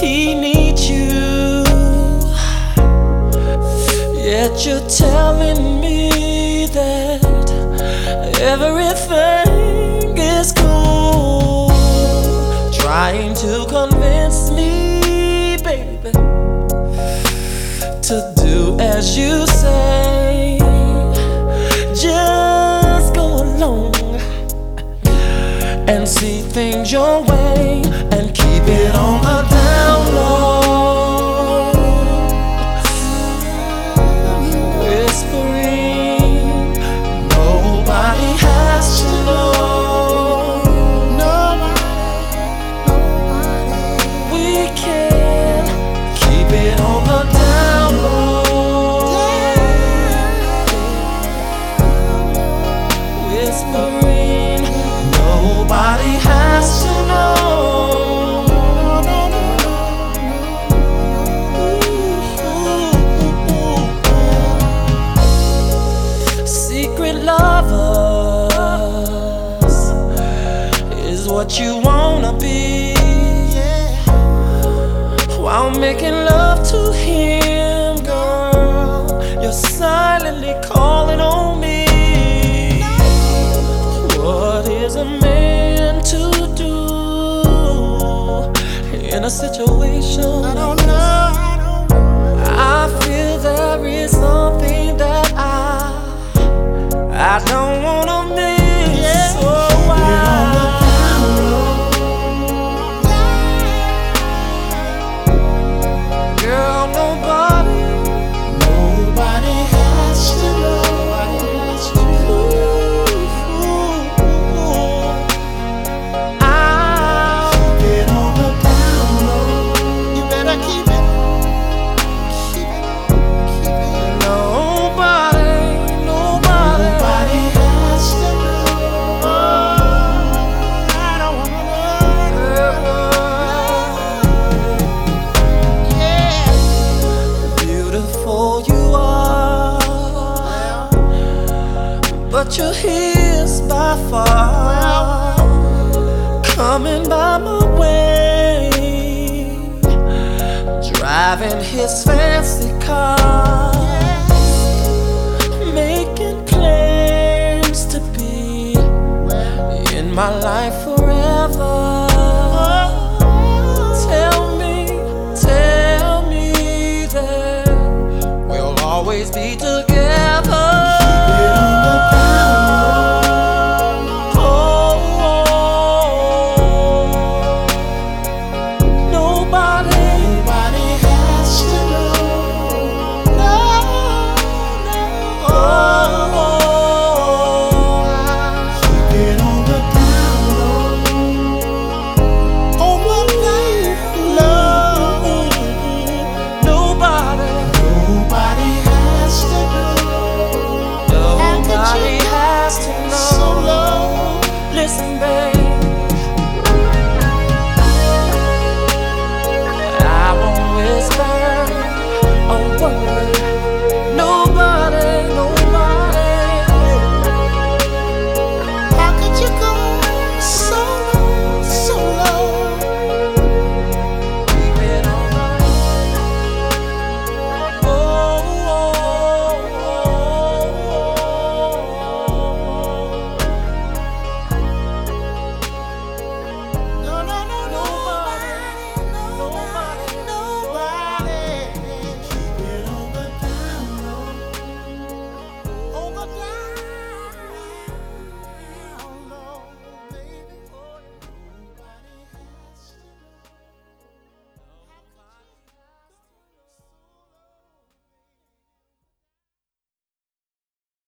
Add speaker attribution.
Speaker 1: he needs you. Yet you're telling me that everything is cool. Trying to convince me, baby, to do as you say. Just go along and see things your way and keep it on the down. Whispering, nobody has to know. Secret lovers is what you wanna be while making love to him, girl. You're silently calling on in a situation? I don't know. I feel there is something that I I don't wanna miss. But you're his by far. Coming by my way, driving his fancy car, making plans to be in my life forever.